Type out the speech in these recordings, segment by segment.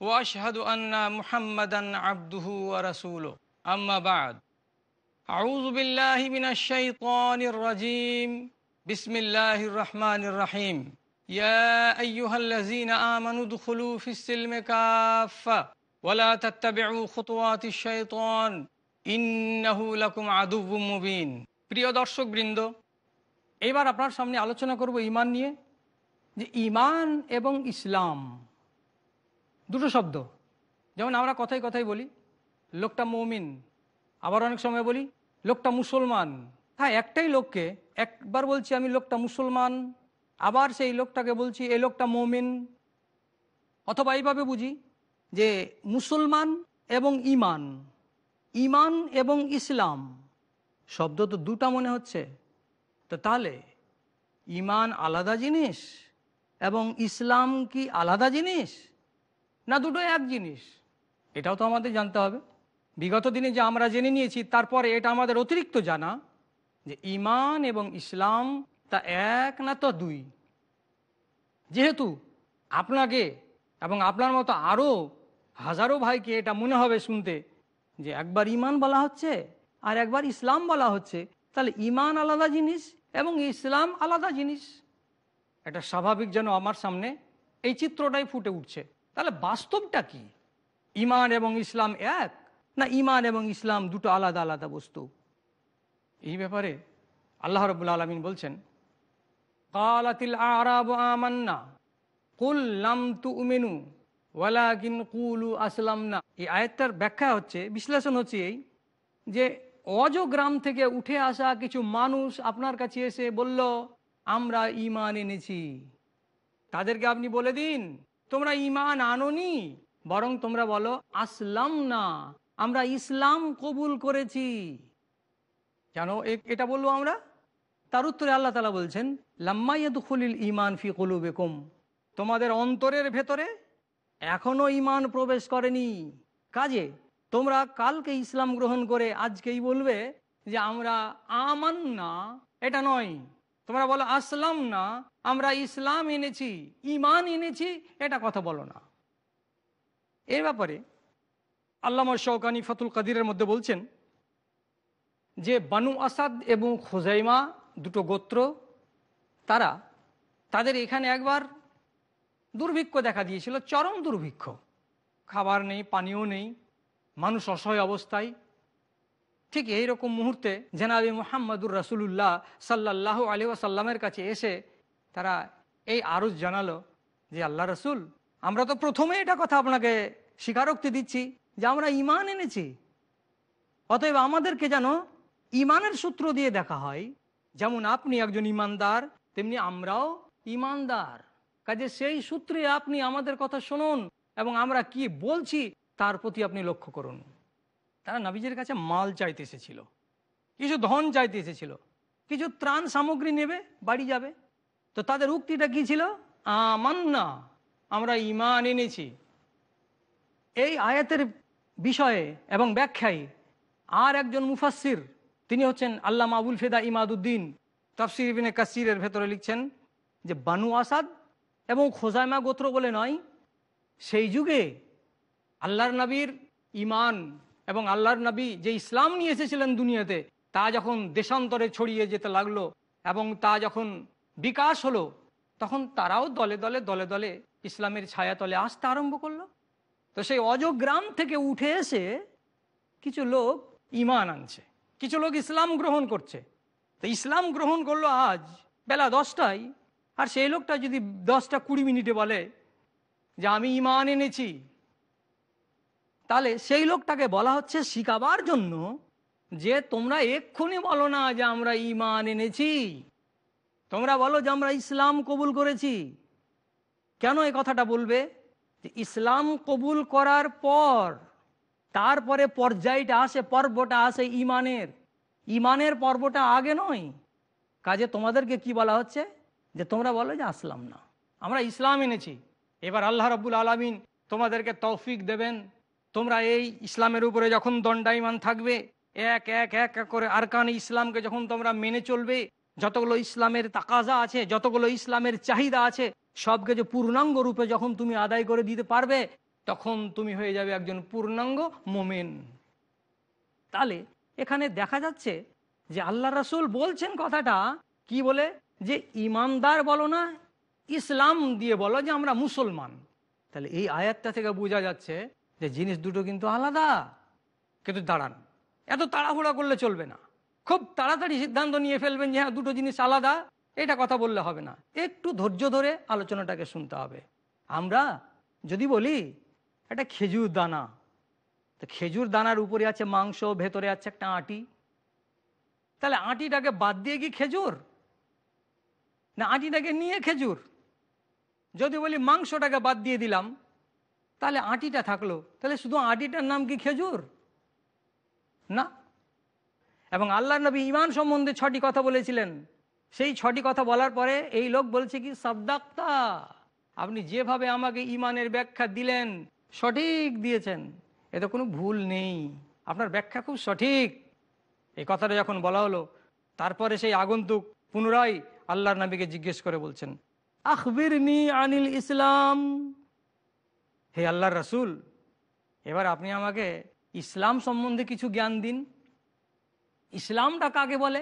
واشهد ان محمدا عبده ورسوله اما بعد اعوذ بالله من الشيطان الرجيم بسم الله الرحمن الرحيم يا ايها الذين امنوا ادخلوا في السلم كافه ولا تتبعوا خطوات الشيطان انه لكم عدو مبين প্রিয় দর্শক বৃন্দ এবার আপনার সামনে আলোচনা করব ঈমান নিয়ে যে ঈমান এবং ইসলাম দুটো শব্দ। যেমন আমরা কথাই কথাই বলি, লোকটা মৌমিন। আবার অনেক সময় বলি, লোকটা মুসলমান। হ্যাঁ একটাই লোককে, একবার বলছি আমি লোকটা মুসলমান, আবার সেই লোকটাকে বলছি এই লোকটা মৌমিন। অথবা এইভাবে বুঝি যে মুসলমান এবং ইমান ইমান এবং ইসলাম। শব্দ তো দুটা মনে হচ্ছে। তো তাহলে, ইমান আলাদা জিনিস এবং ইসলাম কি আলাদা জিনিস? না দুটো এক জিনিস। এটাও তো আমাদের জানতে হবে। বিগত দিনে যে আমরা জেনে নিয়েছি, তারপরে এটা আমাদের অতিরিক্ত জানা যে ইমান এবং ইসলাম তা এক না তো দুই। যেহেতু আপনাকে এবং আপনার মতো আরও হাজারো ভাইকে এটা মনে হবে শুনতে যে একবার ইমান বলা হচ্ছে আর একবার ইসলাম বলা হচ্ছে, তাহলে ইমান আলাদা জিনিস এবং ইসলাম আলাদা জিনিস। এটা স্বাভাবিক যেন আমার সামনে এই চিত্রটাই ফুটে উঠছে। তাহলে বাস্তবটা কি? ইমান এবং ইসলাম এক না ইমান এবং ইসলাম দুটো আলাদা আলাদা বস্তু? এই ব্যাপারে আল্লাহ রবুল্লা আলমিন বলছেন, কালাতিল আরাব আমান্না, কুল লাম তু উমেনু ওয়ালাকিন কুলু আসলাম না এই আয়াতটার ব্যাখ্যা হচ্ছে, বিশ্লেষণ হচ্ছে এই যে অজ গ্রাম থেকে উঠে আসা কিছু মানুষ আপনার কাছে এসে বলল, আমরা ইমান এনেছি। তাদেরকে আপনি বলে দিন তোমরা ইমান আনোনি? বরং তোমরা বলো আসলাম না আমরা ইসলাম কবুল করেছি। কেন এটা বলব আমরা? তার উত্তরে আল্লাহ তালা বলছেন লাম্মাইয়াদুখলিল ইমান ফি কলু বেকুম তোমাদের অন্তরের ভেতরে এখনও ইমান প্রবেশ করেনি। কাজে, তোমরা কালকে ইসলাম গ্রহণ করে আজকেই বলবে যে আমরা আমান না এটা নয়। তোমরা বলো, আসলাম না, আমরা ইসলাম এনেছি ইমান এনেছি, এটা কথা বলো না। এর ব্যাপারে আল্লামা শৌকানি ফতুল কাদিরের মধ্যে বলছেন যে, বানু আসাদ এবং খোজাইমা দুটো গোত্র, তারা তাদের এখানে একবার দুর্ভিক্ষ দেখা দিয়েছিল, চরম দুর্ভিক্ষ। খাবার নেই পানীয় নেই, মানুষ অসহায় অবস্থায় ঠিক এই রকম মুহূর্তে জেনাবি মোহাম্মদুর রাসুলুল্লাহ সাল্লাহ আলী সাল্লামের কাছে এসে তারা এই আরজ জানালো যে আল্লাহ রসুল, আমরা তো প্রথমে এটা কথা আপনাকে স্বীকারোক্তি দিচ্ছি যে আমরা ইমান এনেছি। অতএব আমাদেরকে যেন ইমানের সূত্র দিয়ে দেখা হয়। যেমন আপনি একজন ইমানদার তেমনি আমরাও ইমানদার কাজে সেই সূত্রে আপনি আমাদের কথা শুনুন এবং আমরা কি বলছি তার প্রতি আপনি লক্ষ্য করুন। তারা নবীজের কাছে মাল চাইতে এসেছিল। কিছু ধন চাইতে এসেছিল। কিছু ত্রাণ সামগ্রী নেবে, বাড়ি যাবে। তো তাদের উক্তিটা কি ছিল? আমান্না, আমরা ইমান এনেছি। এই আয়াতের বিষয়ে এবং ব্যাখ্যায় আর একজন মুফাসির তিনি হচ্ছেন আল্লাহ আবুল ফেদা ইমাদুদ্দিন, তাফসির ইবিনে কাসিরের ভেতরে লিখছেন যে, বানু আসাদ এবং খোজাইমা গোত্র বলে নয়, সেই যুগে আল্লাহর নবীর ইমান এবং আল্লাহর নবী যে ইসলাম নিয়ে এসেছিলেন দুনিয়াতে, তা যখন দেশান্তরে ছড়িয়ে যেতে লাগল এবং তা যখন বিকাশ হলো, তখন তারাও দলে দলে দলে দলে ইসলামের ছায়াতলে আসতে আরম্ভ করল। তো সেই অজগ্রাম থেকে উঠে এসে কিছু লোক ইমান আনছে, কিছু লোক ইসলাম গ্রহণ করছে। তো ইসলাম গ্রহণ করল আজ বেলা দশটায়, আর সেই লোকটা যদি দশটা কুড়ি মিনিটে বলে যে, আমি ইমান এনেছি তাহলে সেই লোকটাকে বলা হচ্ছে শিখাবার জন্য যে তোমরা এক্ষুনি বলো না যে আমরা ইমান এনেছি। তোমরা বলো যে আমরা ইসলাম কবুল করেছি। কেন এই কথাটা বলবে? যে ইসলাম কবুল করার পর, তারপরে পর্যায়টা আসে, পর্বটা আসে ইমানের ইমানের পর্বটা আগে নয়। কাজে তোমাদেরকে কি বলা হচ্ছে? যে তোমরা বলো যে আসলাম না। আমরা ইসলাম এনেছি। এবার আল্লাহ রব্বুল আলমিন তোমাদেরকে তৌফিক দেবেন। তোমরা এই ইসলামের উপরে যখন দণ্ডায়মান থাকবে, এক এক এক করে আরকান ইসলামকে যখন তোমরা মেনে চলবে, যতগুলো ইসলামের তাকাজা আছে, যতগুলো ইসলামের চাহিদা আছে সব কিছু পূর্ণাঙ্গ রূপে যখন তুমি আদায় করে দিতে পারবে, তখন তুমি হয়ে যাবে একজন পূর্ণাঙ্গ মোমেন। তাহলে এখানে দেখা যাচ্ছে যে আল্লাহ রাসুল বলছেন কথাটা, কি বলে? যে ইমানদার বলো না, ইসলাম দিয়ে বলো যে আমরা মুসলমান। তাহলে এই আয়াতটা থেকে বোঝা যাচ্ছে যে জিনিস দুটো কিন্তু আলাদা। কিন্তু দাঁড়ান, এত তাড়াহুড়া করলে চলবে না। খুব তাড়াতাড়ি সিদ্ধান্ত নিয়ে ফেলবেন যে হ্যাঁ দুটো জিনিস আলাদা, এটা কথা বললে হবে না। একটু ধৈর্য ধরে আলোচনাটাকে শুনতে হবে। আমরা যদি বলি, একটা খেজুর দানা, তো খেজুর দানার উপরে আছে মাংস, ভেতরে আছে একটা আটি। তাহলে আটিটাকে বাদ দিয়ে কি খেজুর? না, আটিটাকে নিয়ে খেজুর। যদি বলি মাংসটাকে বাদ দিয়ে দিলাম তাহলে আটিটা থাকল। তাহলে শুধু আটিটার নাম কি খেজুর? না। এবং আল্লাহ নবী ইমান সম্বন্ধে ছটি কথা বলেছিলেন। সেই ছটি কথা বলার পরে এই লোক বলছে কি সাদ্দাক্তা আপনি যেভাবে আমাকে ইমানের ব্যাখ্যা দিলেন, সঠিক দিয়েছেন। এতে কোনো ভুল নেই। আপনার ব্যাখ্যা খুব সঠিক। এই কথাটা যখন বলা হলো, তারপরে সেই আগন্তুক পুনরায় আল্লাহর নবীকে জিজ্ঞেস করে বলছেন আখবির নি আনিল ইসলাম। হে আল্লাহর রসুল, এবার আপনি আমাকে ইসলাম সম্বন্ধে কিছু জ্ঞান দিন। ইসলামটা কাকে বলে?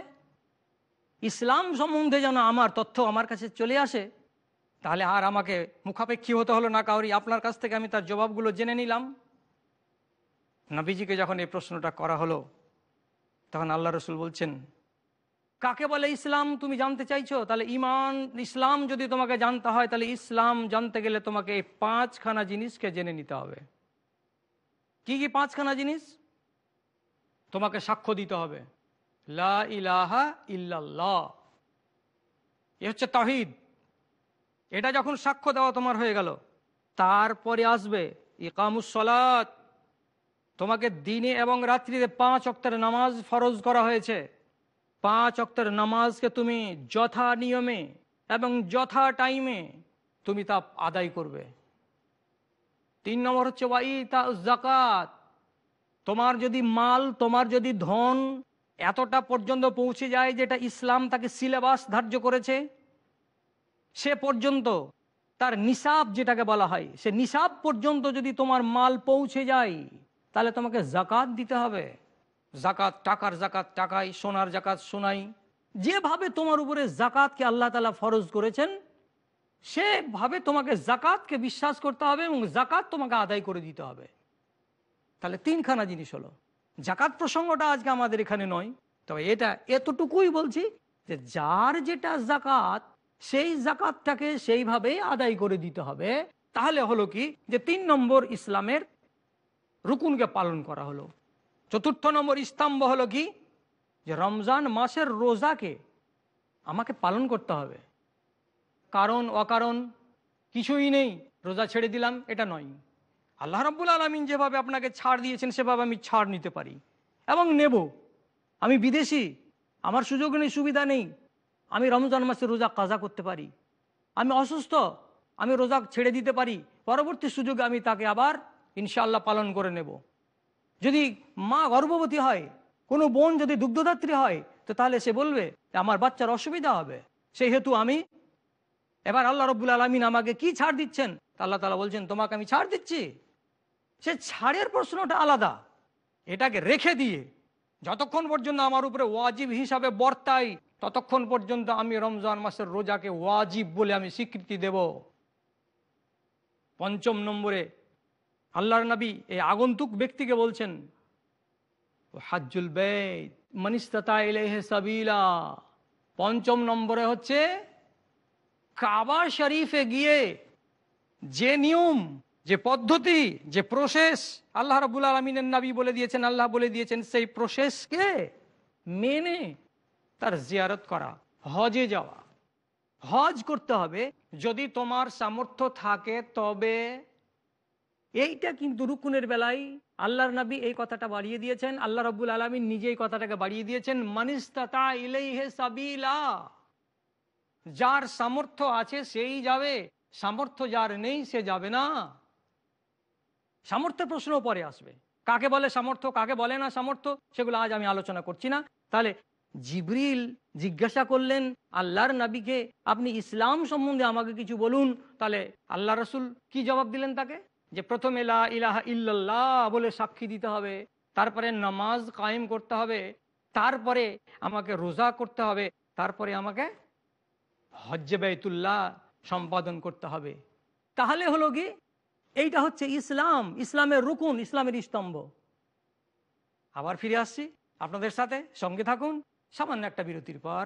ইসলাম সম্বন্ধে যেন আমার তথ্য আমার কাছে চলে আসে, তাহলে আর আমাকে মুখাপেক্ষী হতে হলো না কাউরি। আপনার কাছ থেকে আমি তার জবাবগুলো জেনে নিলাম। নবীজিকে যখন এই প্রশ্নটা করা হলো, তখন আল্লাহ রসুল বলছেন কাকে বলে ইসলাম তুমি জানতে চাইছো? তাহলে ইমান, ইসলাম যদি তোমাকে জানতে হয়, তাহলে ইসলাম জানতে গেলে তোমাকে এই পাঁচখানা জিনিসকে জেনে নিতে হবে। কি কি পাঁচখানা জিনিস? তোমাকে সাক্ষ্য দিতে হবে। লা ইলাহা ইল্লাল্লাহ। এ হচ্ছে তাহিদ এটা যখন সাক্ষ্য দেওয়া তোমার হয়ে গেল, তারপরে আসবে ইকামুসলাত তোমাকে দিনে এবং রাত্রিতে পাঁচ অক্টের নামাজ ফরজ করা হয়েছে। পাঁচ অক্টের নামাজকে তুমি যথা নিয়মে এবং যথা টাইমে তুমি তা আদায় করবে। তিন নম্বর হচ্ছে ওয়াই তা জাকাত তোমার যদি মাল, তোমার যদি ধন এতটা পর্যন্ত পৌঁছে যায় যেটা ইসলাম তাকে সিলেবাস ধার্য করেছে, সে পর্যন্ত তার নিসাব যেটাকে বলা হয়, সে নিসাব পর্যন্ত যদি তোমার মাল পৌঁছে যায়, তাহলে তোমাকে জাকাত দিতে হবে। জাকাত, টাকার জাকাত, টাকাই, সোনার জাকাত, সোনাই। যেভাবে তোমার উপরে জাকাতকে আল্লাহ তালা ফরজ করেছেন, সেভাবে তোমাকে জাকাতকে বিশ্বাস করতে হবে এবং জাকাত তোমাকে আদায় করে দিতে হবে। তাহলে তিনখানা জিনিস হলো। জাকাত প্রসঙ্গটা আজকে আমাদের এখানে নয়, তবে এটা এতটুকুই বলছি যে যার যেটা জাকাত, সেই জাকাতটাকে সেইভাবেই আদায় করে দিতে হবে। তাহলে হলো কি? যে তিন নম্বর ইসলামের রুকুনকে পালন করা হলো। চতুর্থ নম্বর স্তম্ভ হলো কি? যে রমজান মাসের রোজাকে আমাকে পালন করতে হবে। কারণ, অকারণ কিছুই নেই। রোজা ছেড়ে দিলাম, এটা নয়। আল্লাহ রব্বুল আলমিন যেভাবে আপনাকে ছাড় দিয়েছেন, সেভাবে আমি ছাড় নিতে পারি। এবং নেব। আমি বিদেশি, আমার সুযোগ নেই, সুবিধা নেই। আমি রমজান মাসে রোজা কাজা করতে পারি। আমি অসুস্থ, আমি রোজা ছেড়ে দিতে পারি। পরবর্তী সুযোগে আমি তাকে আবার ইনশাআল্লাহ পালন করে নেব। যদি মা গর্ভবতী হয়, কোনো বোন যদি দুগ্ধদাত্রী হয়, তো তাহলে সে বলবে আমার বাচ্চার অসুবিধা হবে। সেই হেতু আমি, এবার আল্লাহ রব্বুল আলমিন আমাকে কি ছাড় দিচ্ছেন? আল্লাহ তালা বলছেন, তোমাকে আমি ছাড় দিচ্ছি। সে ছাড়ের প্রশ্নটা আলাদা। এটাকে রেখে দিয়ে, যতক্ষণ পর্যন্ত আমার উপরে ওয়াজিব হিসাবে বর্তাই ততক্ষণ পর্যন্ত আমি রমজান মাসের রোজাকে ওয়াজিব বলে আমি স্বীকৃতি দেব। পঞ্চম নম্বরে আল্লাহর নবী এই আগন্তুক ব্যক্তিকে বলছেন হাজ্জুল বেদ মনিস্তা সাবিলা। পঞ্চম নম্বরে হচ্ছে, কাবা শরীফে গিয়ে যে নিয়ম, যে পদ্ধতি, যে প্রসেস আল্লাহ রাবুল আলমিনের নবী বলে দিয়েছেন, আল্লাহ বলে দিয়েছেন, সেই প্রসেসকে মেনে তার জিয়ারত করা, হজে যাওয়া। হজ করতে হবে। যদি তোমার সামর্থ্য থাকে, তবে এইটা কিন্তু রুকুনের বেলায়? আল্লাহর নবী এই কথাটা বাড়িয়ে দিয়েছেন, আল্লাহ রব্বুল আলমিন নিজে এই কথাটাকে বাড়িয়ে দিয়েছেন মানিস্তা ইলাইহে সাবিলা। যার সামর্থ্য আছে সেই যাবে, সামর্থ্য যার নেই সে যাবে না। সামর্থ্যের প্রশ্ন পরে আসবে। কাকে বলে সামর্থ্য, কাকে বলে না সামর্থ্য, সেগুলো আজ আমি আলোচনা করছি না। তাহলে জিবরিল জিজ্ঞাসা করলেন, আল্লাহর নবীকে আপনি ইসলাম সম্বন্ধে আমাকে কিছু বলুন। তাহলে আল্লাহ রসুল কি জবাব দিলেন তাকে? যে প্রথমে লা ইলাহা ইল্লাল্লাহ বলে সাক্ষী দিতে হবে, তারপরে নামাজ কায়েম করতে হবে, তারপরে আমাকে রোজা করতে হবে, তারপরে আমাকে হজ্জে বেতুল্লাহ সম্পাদন করতে হবে। তাহলে হলো কি? এইটা হচ্ছে ইসলাম, ইসলামের রুকুন, ইসলামের স্তম্ভ। আবার ফিরে আসছি আপনাদের সাথে, সঙ্গে থাকুন, সামান্য একটা বিরতির পর।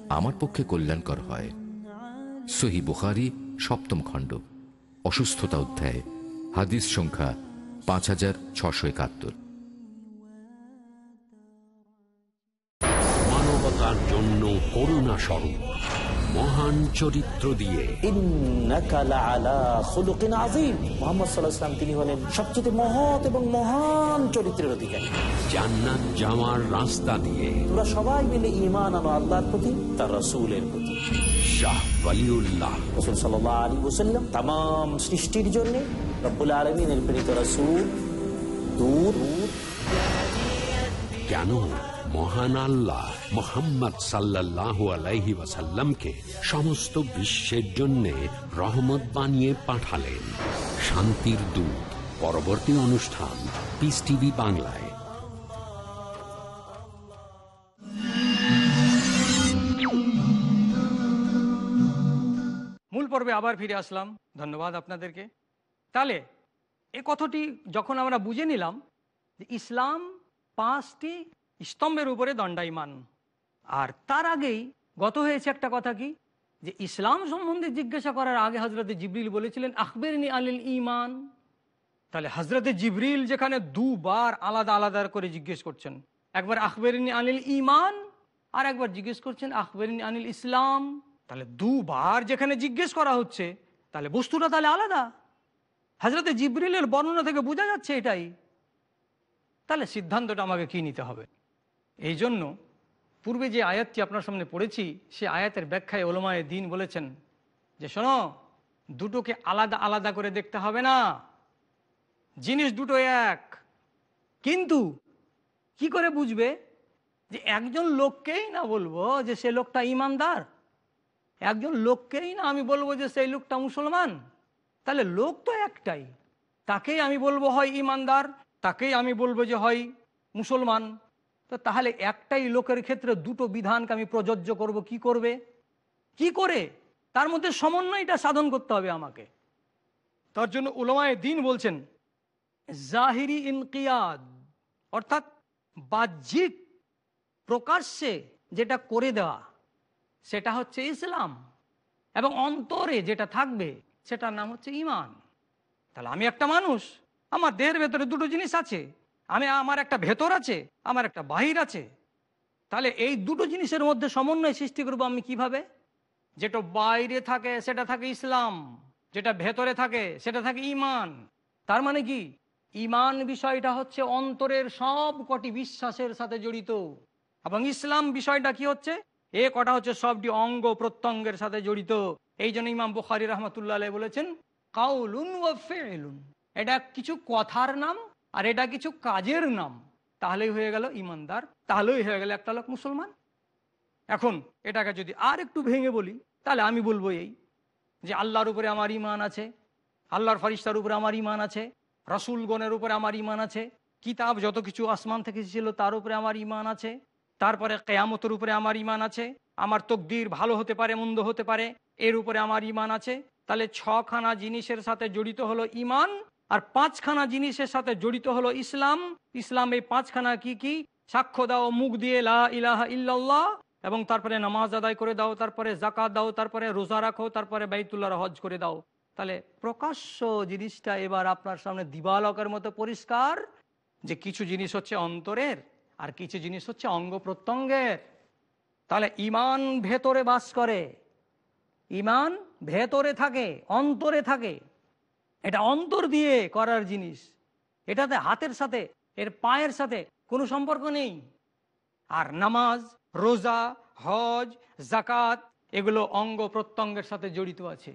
আমার পক্ষে কল্যাণকর হয়। সহি বুখারি, সপ্তম খণ্ড, অসুস্থতা অধ্যায়, হাদিস সংখ্যা পাঁচ হাজার ছশো একাত্তর। মানবতার জন্য করুণা স্বরূপ মহান চরিত্র দিয়ে। তিনি হলেন সবচেয়ে মহৎ এবং মহান চরিত্রের অধিকারী। জান্নাত যাওয়ার রাস্তা দিয়ে। আমরা সবাই মিলে ইমান আনো আল্লাহর প্রতি তার রসুলের প্রতি। রসুল সৃষ্টির দূর। কেন মহান আল্লাহ মোহাম্মদ সাল্লাহ আলাইহি ওয়াসাল্লামকে সমস্ত বিশ্বের জন্য রহমত বানিয়ে পাঠালেন। শান্তির দূত, পরবর্তী অনুষ্ঠান পিস টিভি বাংলায়। মূল পর্বে আবার ফিরে আসলাম। ধন্যবাদ আপনাদেরকে। তাহলে, এ কথাটি যখন আমরা বুঝে নিলাম ইসলাম পাঁচটি স্তম্ভের উপরে দণ্ডায়মান। আর তার আগেই গত হয়েছে একটা কথা কি? যে ইসলাম সম্বন্ধে জিজ্ঞাসা করার আগে হজরতে জিবরিল বলেছিলেন, আখবেরনি আলিল ইমান তাহলে হজরতে জিবরিল যেখানে দুবার আলাদা আলাদা করে জিজ্ঞেস করছেন, একবার আখবেরিনী আনিল ইমান আর একবার জিজ্ঞেস করছেন, আখবেরিনী আনিল ইসলাম? তাহলে দুবার যেখানে জিজ্ঞেস করা হচ্ছে, তাহলে বস্তুটা তাহলে আলাদা। হজরতে জিবরিলের বর্ণনা থেকে বোঝা যাচ্ছে এটাই। তাহলে সিদ্ধান্তটা আমাকে কি নিতে হবে? এই জন্য পূর্বে যে আয়াতটি আপনার সামনে পড়েছি, সে আয়াতের ব্যাখ্যায় ওলমায় দিন বলেছেন যে, শোনো, দুটোকে আলাদা আলাদা করে দেখতে হবে না। জিনিস দুটো এক। কিন্তু কি করে বুঝবে যে, একজন লোককেই না বলব যে, সে লোকটা ইমানদার? একজন লোককেই না আমি বলব যে, সেই লোকটা মুসলমান? তাহলে লোক তো একটাই। তাকেই আমি বলব হয় ইমানদার, তাকেই আমি বলব যে, হয় মুসলমান। তো তাহলে একটাই লোকের ক্ষেত্রে দুটো বিধানকে আমি প্রযোজ্য করব, কি করবে? কি করে? তার মধ্যে সমন্বয়টা সাধন করতে হবে আমাকে। তার জন্য উলমায় দিন বলছেন, জাহিরি ইনকিয়াদ অর্থাৎ বাহ্যিক প্রকাশ্যে যেটা করে দেওয়া, সেটা হচ্ছে ইসলাম। এবং অন্তরে যেটা থাকবে, সেটার নাম হচ্ছে ইমান তাহলে আমি একটা মানুষ, আমার দেহের ভেতরে দুটো জিনিস আছে। আমি, আমার একটা ভেতর আছে, আমার একটা বাহির আছে। তাহলে এই দুটো জিনিসের মধ্যে সমন্বয় সৃষ্টি করব আমি কীভাবে? যেটা বাইরে থাকে, সেটা থাকে ইসলাম, যেটা ভেতরে থাকে, সেটা থাকে ইমান। তার মানে কি? ইমান বিষয়টা হচ্ছে অন্তরের সব কটি বিশ্বাসের সাথে জড়িত। এবং ইসলাম বিষয়টা কি হচ্ছে? এ কটা হচ্ছে সবটি অঙ্গ প্রত্যঙ্গের সাথে জড়িত। এই জন্য ইমাম বুখারি রহমতুল্লাহ বলেছেন, কাউলুন ও ফেলুন এটা কিছু কথার নাম আর এটা কিছু কাজের নাম। তাহলেই হয়ে গেল ইমানদার, তাহলেই হয়ে গেল একটা লোক মুসলমান। এখন এটাকে যদি আর একটু ভেঙে বলি, তাহলে আমি বলব এই যে আল্লাহর উপরে আমার ইমান আছে, আল্লাহর ফরিস্তার উপরে আমার ইমান আছে, রসুলগণের উপরে আমার ইমান আছে, কিতাব যত কিছু আসমান থেকে ছিল তার উপরে আমার ইমান আছে, তারপরে কেয়ামতের উপরে আমার ইমান আছে, আমার তকদির ভালো হতে পারে, মন্দ হতে পারে, এর উপরে আমার ইমান আছে, তাহলে ছখানা জিনিসের সাথে জড়িত হলো ইমান আর পাঁচখানা জিনিসের সাথে জড়িত হলো ইসলাম। ইসলাম এই পাঁচখানা কি কি? সাক্ষ্য দাও, মুখ দিয়ে লা ইলাহা ইল্লাল্লাহ, এবং তারপরে নামাজ আদায় করে দাও, তারপরে জাকাত দাও, তারপরে রোজা রাখো, তারপরে বাইতুল্লাহ হজ করে দাও। তাহলে প্রকাশ্য জিনিসটা এবার আপনার সামনে দিবালকের মতো পরিষ্কার, যে কিছু জিনিস হচ্ছে অন্তরের আর কিছু জিনিস হচ্ছে অঙ্গ প্রত্যঙ্গের। তাহলে ইমান ভেতরে বাস করে। ইমান ভেতরে থাকে, অন্তরে থাকে। এটা অন্তর দিয়ে করার জিনিস। এটাতে হাতের সাথে, এর পায়ের সাথে কোনো সম্পর্ক নেই। আর নামাজ, রোজা, হজ জাকাত এগুলো অঙ্গ প্রত্যঙ্গের সাথে জড়িত আছে।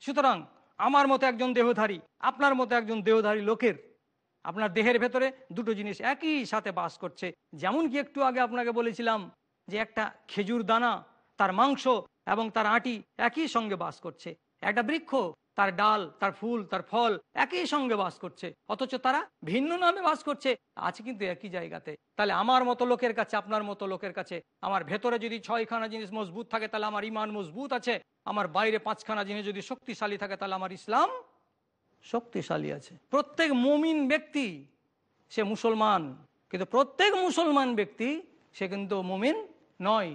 সুতরাং আমার মতো একজন দেহধারী, আপনার মতো একজন দেহধারী লোকের, আপনার দেহের ভেতরে দুটো জিনিস একই সাথে বাস করছে। যেমন কি একটু আগে আপনাকে বলেছিলাম যে একটা খেজুর দানা, তার মাংস এবং তার আটি একই সঙ্গে বাস করছে। একটা বৃক্ষ তার ডাল, তার ফুল, তার ফল একই সঙ্গে বাস করছে। অথচ তারা ভিন্ন নামে বাস করছে। আছে কিন্তু একই জায়গাতে। তাহলে আমার মতো লোকের কাছে, আপনার মতো লোকের কাছে, আমার ভেতরে যদি ছয়খানা জিনিস মজবুত থাকে, তাহলে আমার ইমান মজবুত আছে। আমার বাইরে পাঁচখানা জিনিস যদি শক্তিশালী থাকে, তাহলে আমার ইসলাম শক্তিশালী আছে। প্রত্যেক মুমিন ব্যক্তি সে মুসলমান, কিন্তু প্রত্যেক মুসলমান ব্যক্তি সে কিন্তু মুমিন নয়।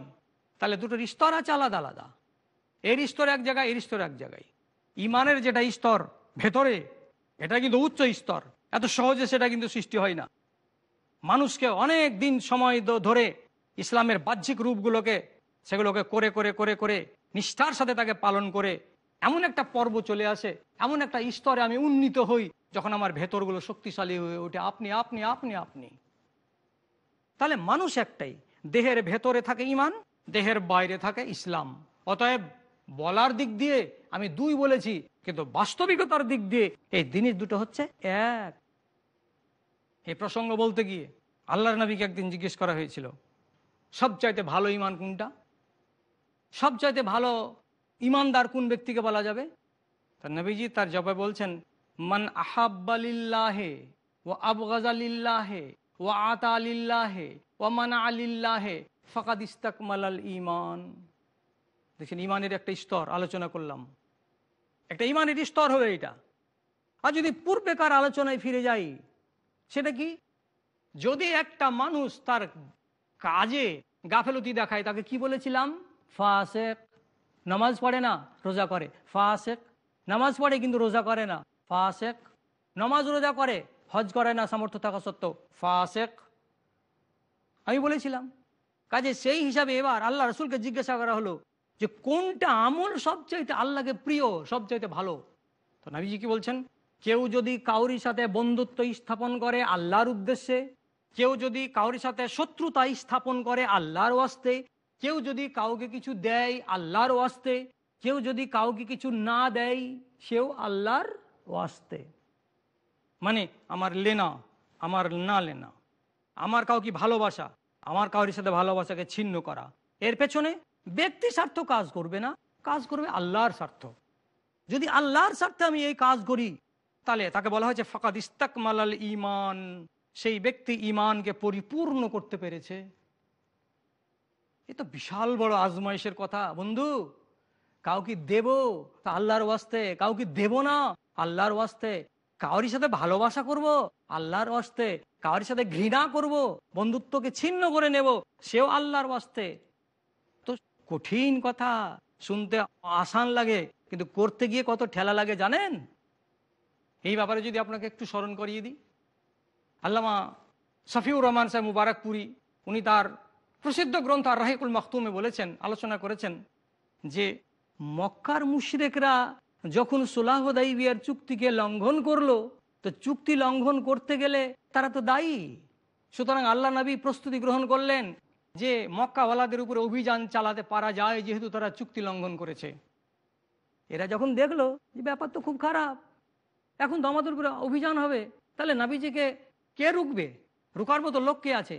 তাহলে দুটোর স্তর আছে আলাদা আলাদা। এর স্তর এক জায়গায় এর স্তর এক জায়গায়। ইমানের যেটা স্তর ভেতরে, এটা কিন্তু উচ্চ স্তর। এত সহজে সেটা কিন্তু সৃষ্টি হয় না। মানুষকে অনেক দিন সময় ধরে ইসলামের বাহ্যিক রূপগুলোকে, সেগুলোকে করে করে করে করে নিষ্ঠার সাথে তাকে পালন করে এমন একটা পর্ব চলে আসে, এমন একটা স্তরে আমি উন্নীত হই যখন আমার ভেতরগুলো শক্তিশালী হয়ে ওঠে। আপনি আপনি আপনি আপনি। তাহলে মানুষ একটাই, দেহের ভেতরে থাকে ইমান, দেহের বাইরে থাকে ইসলাম। অতএব বলার দিক দিয়ে আমি দুই বলেছি, কিন্তু বাস্তবিকতার দিক দিয়ে এই জিনিস দুটো হচ্ছে এক। এই প্রসঙ্গ বলতে গিয়ে আল্লাহর নবীকে একদিন জিজ্ঞেস করা হয়েছিল, সবচাইতে ভালো ইমান কোনটা? সবচাইতে ভালো ইমানদার কোন ব্যক্তিকে বলা যাবে? তার নবীজি তার জবাবে বলছেন, মান আহাব্বালিল্লাহে ও আবগাজালিল্লাহে ও আতা আলিল্লাহে ও মানা আলিল্লাহে ফকাদ ইস্তাকমালাল ইমান দেখছেন ইমানের একটা স্তর, আলোচনা করলাম। একটা ইমানের স্তর হবে এটা। আর যদি পূর্বেকার আলোচনায় ফিরে যাই, সেটা কি? যদি একটা মানুষ তার কাজে গাফেলতি দেখায়, তাকে কি বলেছিলাম? ফাসেক। নামাজ পড়ে না, রোজা করে। ফাসেক। নামাজ পড়ে কিন্তু রোজা করে না। ফাসেক। নামাজ রোজা করে, হজ করে না, সামর্থ্য থাকা সত্ত্বেও। ফাসেক। আমি বলেছিলাম। কাজে সেই হিসাবে এবার আল্লাহ রসুলকে জিজ্ঞাসা করা হলো যে কোনটা আমল সবচাইতে আল্লাহকে প্রিয়, সবচাইতে ভালো? তো নাবিজি কি বলছেন? কেউ যদি কাউরির সাথে বন্ধুত্ব স্থাপন করে আল্লাহর উদ্দেশ্যে, কেউ যদি কাউরির সাথে শত্রুতা স্থাপন করে আল্লাহর ওয়াস্তে, কেউ যদি কাউকে কিছু দেয় আল্লাহর ওয়াস্তে, কেউ যদি কাউকে কিছু না দেয় সেও আল্লাহর ওয়াস্তে। মানে আমার লেনা, আমার না লেনা, আমার কাউকে ভালোবাসা, আমার কাউরির সাথে ভালোবাসাকে ছিন্ন করা। এর পেছনে ব্যক্তি স্বার্থ কাজ করবে না, কাজ করবে আল্লাহর স্বার্থ। যদি আল্লাহর স্বার্থে আমি এই কাজ করি, তাহলে তাকে বলা হয়েছে, ফাকাদ ইস্তাক মালাল ইমান সেই ব্যক্তি ইমানকে পরিপূর্ণ করতে পেরেছে। এ তো বিশাল বড় আজমাইশের কথা। বন্ধু, কাউকে দেব তা আল্লাহর ওয়াস্তে, কাউকে দেব না আল্লাহর ওয়াস্তে। কাউরির সাথে ভালোবাসা করব, আল্লাহর ওয়াস্তে। কাউরির সাথে ঘৃণা করব, বন্ধুত্বকে ছিন্ন করে নেব, সেও আল্লাহর ওয়াস্তে। কঠিন কথা। শুনতে আসান লাগে, কিন্তু করতে গিয়ে কত ঠেলা লাগে জানেন? এই ব্যাপারে যদি আপনাকে একটু স্মরণ করিয়ে দিই। আল্লামা শফিউর রহমান সাহেব মুবারকপুরি, উনি তার প্রসিদ্ধ গ্রন্থ আর রাহিকুল মখতুমে বলেছেন, আলোচনা করেছেন যে, মক্কার মুশরেকরা যখন সুলাহদাইবিয়ার চুক্তিকে লঙ্ঘন করল, তো চুক্তি লঙ্ঘন করতে গেলে তারা তো দায়ী। সুতরাং আল্লাহ নবী প্রস্তুতি গ্রহণ করলেন যে মক্কাওয়ালাদের উপরে অভিযান চালাতে পারা যায়, যেহেতু তারা চুক্তি লঙ্ঘন করেছে। এরা যখন দেখল যে ব্যাপার তো খুব খারাপ, এখন দমাদের উপরে অভিযান হবে, তাহলে নাবিজিকে কে রুকবে রুকার মতো লোক কে আছে?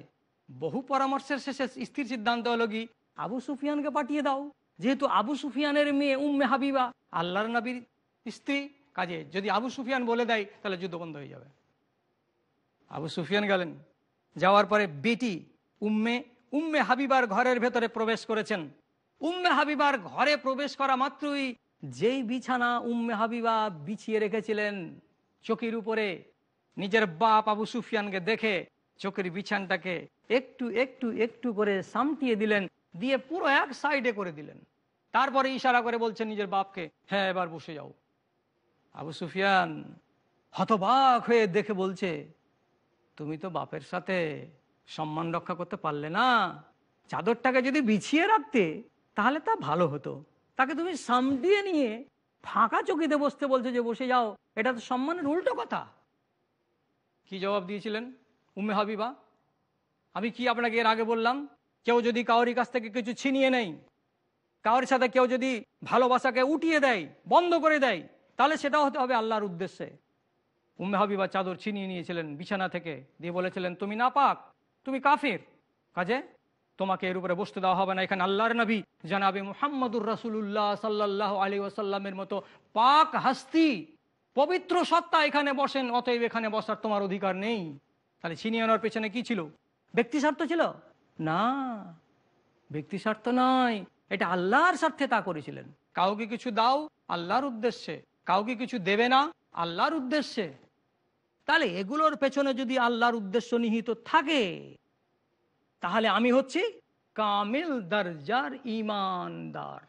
বহু পরামর্শের শেষে স্থির সিদ্ধান্ত হলো কি, আবু সুফিয়ানকে পাঠিয়ে দাও। যেহেতু আবু সুফিয়ানের মেয়ে উম্মে হাবিবা, আল্লাহর নবীর স্ত্রী, কাজে যদি আবু সুফিয়ান বলে দেয়, তাহলে যুদ্ধ বন্ধ হয়ে যাবে। আবু সুফিয়ান গেলেন। যাওয়ার পরে বেটি উম্মে উম্মে হাবিবার ঘরের ভেতরে প্রবেশ করেছেন। উম্মে হাবিবার ঘরে প্রবেশ করা মাত্রই যেই বিছানা উম্মে হাবিবা বিছিয়ে রেখেছিলেন চকির উপরে, নিজের বাপ আবু সুফিয়ানকে দেখে চোখের বিছানটাকে একটু একটু একটু করে সামটিয়ে দিলেন, দিয়ে পুরো এক সাইডে করে দিলেন। তারপরে ইশারা করে বলছেন নিজের বাপকে হ্যাঁ এবার বসে যাও। আবু সুফিয়ান হতবাক হয়ে দেখে বলছে, তুমি তো বাপের সাথে সম্মান রক্ষা করতে পারলে না, চাদরটাকে যদি বিছিয়ে রাখতে, তাহলে তা ভালো হতো। তাকে তুমি সামটিয়ে নিয়ে ফাঁকা চকিতে বসতে বলছে যে বসে যাও, এটা তো সম্মানের উল্টো কথা। কি জবাব দিয়েছিলেন উম্মে হাবিবা? আমি কি আপনাকে এর আগে বললাম, কেউ যদি কাউরি কাছ থেকে কিছু ছিনিয়ে নেই কাউর সাথে কেউ যদি ভালোবাসাকে উঠিয়ে দেয়, বন্ধ করে দেয়, তাহলে সেটা হতে হবে আল্লাহর উদ্দেশ্যে। উম্মে হাবিবা চাদর ছিনিয়ে নিয়েছিলেন বিছানা থেকে, দিয়ে বলেছিলেন, তুমি না পাক তুমি কাফের। কাজে, তোমাকে এর উপরে বসতে দেওয়া হবে না। এখানে আল্লাহর নবী, জানাবে মুহাম্মদুর রাসুল্লাহ সাল্লাহ আলী ওয়াসাল্লামের মতো পাক হাস্তি, পবিত্র সত্তা এখানে বসেন, অতএব এখানে বসার তোমার অধিকার নেই। তাহলে ছিনিয়ে আনার পেছনে কি ছিল? ব্যক্তি স্বার্থ ছিল? না। ব্যক্তি স্বার্থ নয়। এটা আল্লাহর স্বার্থে তা করেছিলেন। কাউকে কিছু দাও, আল্লাহর উদ্দেশ্যে। কাউকে কিছু দেবে না, আল্লাহর উদ্দেশ্যে। তাহলে এগুলোর পেছনে যদি আল্লাহর উদ্দেশ্য নিহিত থাকে, তাহলে আমি হচ্ছি কামিল দরজার ইমানদার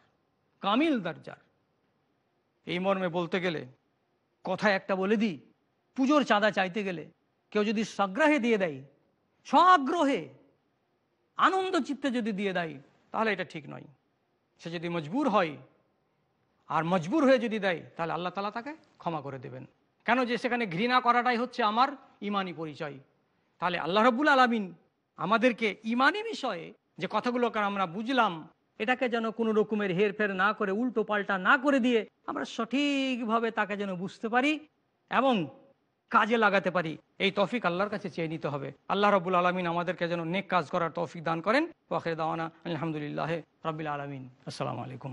কামিল দরজার। এই মর্মে বলতে গেলে, কথায় একটা বলে দিই, পুজোর চাঁদা চাইতে গেলে কেউ যদি সগ্রাহে দিয়ে দেয় স্বআগ্রহে আনন্দ চিত্তে যদি দিয়ে দেয়, তাহলে এটা ঠিক নয়। সে যদি মজবুর হয়, আর মজবুর হয়ে যদি দেয়, তাহলে আল্লাহ তালা তাকে ক্ষমা করে দেবেন। কেন যে সেখানে ঘৃণা করাটাই হচ্ছে আমার ইমানি পরিচয়? তাহলে আল্লাহ রব্বুল আলমিন আমাদেরকে ইমানি বিষয়ে যে কথাগুলোকে আমরা বুঝলাম, এটাকে যেন কোনো রকমের হেরফের না করে, উল্টো পাল্টা না করে দিয়ে আমরা সঠিকভাবে তাকে যেন বুঝতে পারি এবং কাজে লাগাতে পারি, এই তফিক আল্লাহর কাছে চেয়ে নিতে হবে। আল্লাহ রবুল আলমিন আমাদেরকে যেন নেক কাজ করার তৌফিক দান করেন। ওয়াখের দাওয়ানা আলহামদুলিল্লাহ রবিল আলমিন। আসসালামু আলাইকুম।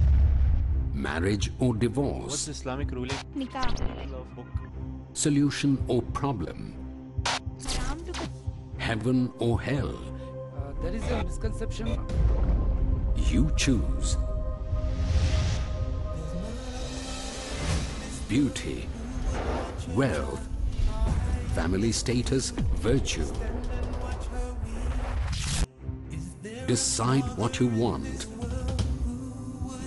marriage or divorce, Islamic ruling? Nikah. solution or problem, heaven or hell. Uh, there is a misconception. You choose beauty, wealth, family status, virtue. Decide what you want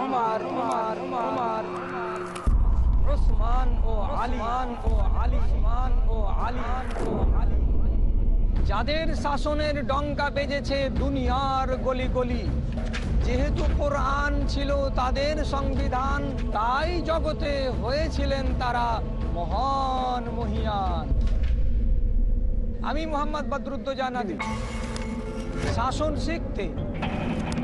Omar Omar Omar Osman ও আলিমান ও আলিমান ও আলিমান ও আলী। যাদের শাসনের ডঙ্কা বেজেছে দুনিয়ার গলি গলি, যেহেতু কোরআন ছিল তাদের সংবিধান, তাই জগতে হয়েছিলেন তারা মহান মহিয়ান। আমি মোহাম্মদ বদরুদ্দোজানাদি শাসন শিখতে